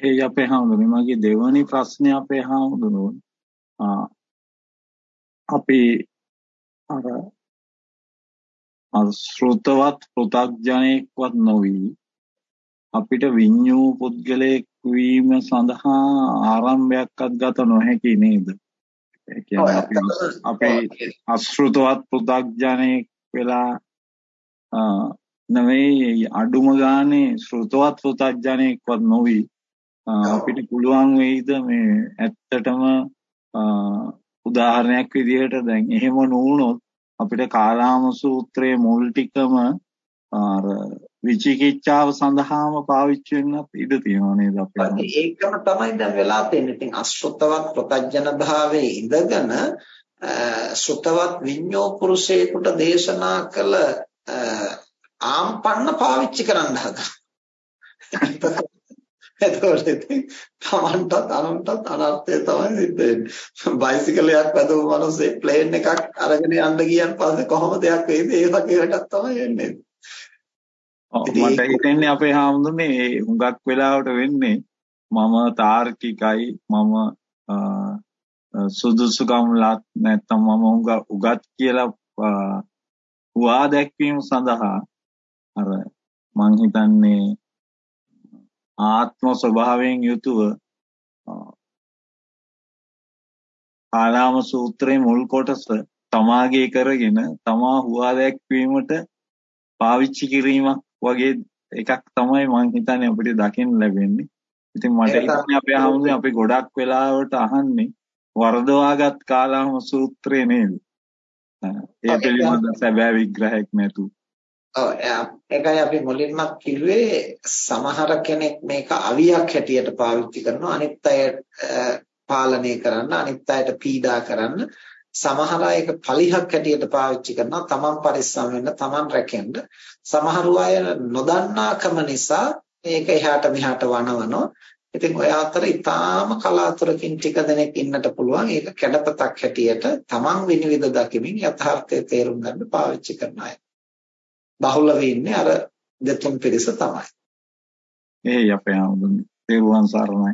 ඒ අපේ හාමුදුරනේ මගේ දෙවැනි ප්‍රශ්නේ අපේ හාමුදුරුවෝ අපි අර ශ්‍රොතවත් පෘථග්ජනෙක්වත් නොවි අපිට විඤ්ඤූ පුද්ගලයෙක් වීම සඳහා ආරම්භයක්වත් ගත නොහැකි නේද? ඒ කියන්නේ අපි අශ්‍රුතවත් පෘථග්ජනෙක් වෙලා නෙවෙයි අඩුම ගානේ ශ්‍රොතවත් පෘථග්ජනෙක්වත් නොවි අපිට පුළුවන් වෙයිද මේ ඇත්තටම උදාහරණයක් විදිහට දැන් එහෙම නුනොත් අපිට කාලාම සූත්‍රයේ මුල් ටිකම අර විචිකිච්ඡාව සඳහාම පාවිච්චි වෙන්නත් ඉඩ තියෙනවා නේද අපේ ඒකම තමයි දැන් වෙලා තියෙන්නේ. ඉතින් අශ්‍රතවත් ප්‍රත්‍යජන භාවයේ ඉඳගෙන ශ්‍රතවත් විඤ්ඤෝ පුරුෂයෙකුට දේශනා කළ ආම්පන්න පාවිච්චි කරන්න හදා. එතකොට ඉතින් Tamanටත් අනුන්ටත් අනර්ථය තමයි සිද්ධ වෙන්නේ. බයිසිකලයක් වැදපු මිනිස්සේ ප්ලේන් එකක් අරගෙන යන්න ගියන් පස්සේ කොහොමද දෙයක් වෙයිද? ඒ වගේ එකක් තමයි වෙන්නේ. මට හිතෙන්නේ අපේ හාමුදුරනේ හුඟක් වෙලාවට වෙන්නේ මම තාර්කිකයි මම සුදුසුකම් ලත් නැත්නම් මම උගත් කියලා හුවා දැක්වීම සඳහා අර මං හිතන්නේ ආත්ම ස්වභාවයෙන් යුතුව ආලාම සූත්‍රයේ මුල් කොටස තමාගේ කරගෙන තමා හුවා දැක්වීමට පාවිච්චි කිරීමක් වගේ එකක් තමයි මම හිතන්නේ අපිට දකින්න ලැබෙන්නේ. ඉතින් මට හිතන්නේ අපේ ආමුනේ අපි ගොඩක් වෙලාවට අහන්නේ වර්ධවාගත් කාලාම සූත්‍රය නේද? ඒ පිළිබඳ සැබෑ විග්‍රහයක් නැතුව. ඔව් ඒකයි අපි මුලින්ම කිව්වේ සමහර කෙනෙක් මේක අවියක් හැටියට පාවිච්චි කරනවා අනිත් අය පාලනය කරන්න අනිත් අයට පීඩා කරන්න. සමහර අය ඒක පලිහක් හැටියට පාවිච්චි කරනවා තමන් පරිස්සම් වෙන්න තමන් රැකෙන්න. සමහරු අය නොදන්නාකම නිසා මේක එහාට මෙහාට වනවනවා. ඉතින් ඔය අතර ඊටාම කලාතුරකින් ටික දෙනෙක් ඉන්නට පුළුවන්. ඒක කැඩපතක් හැටියට තමන් විනිවිද දකිමින් යථාර්ථය තේරුම් ගන්න පාවිච්චි කරන අය. බහුල වෙන්නේ අර දෙතුන් පිරිස තමයි. ඒ අපේ ආමුදුනේ. තේරුවන් සරණයි.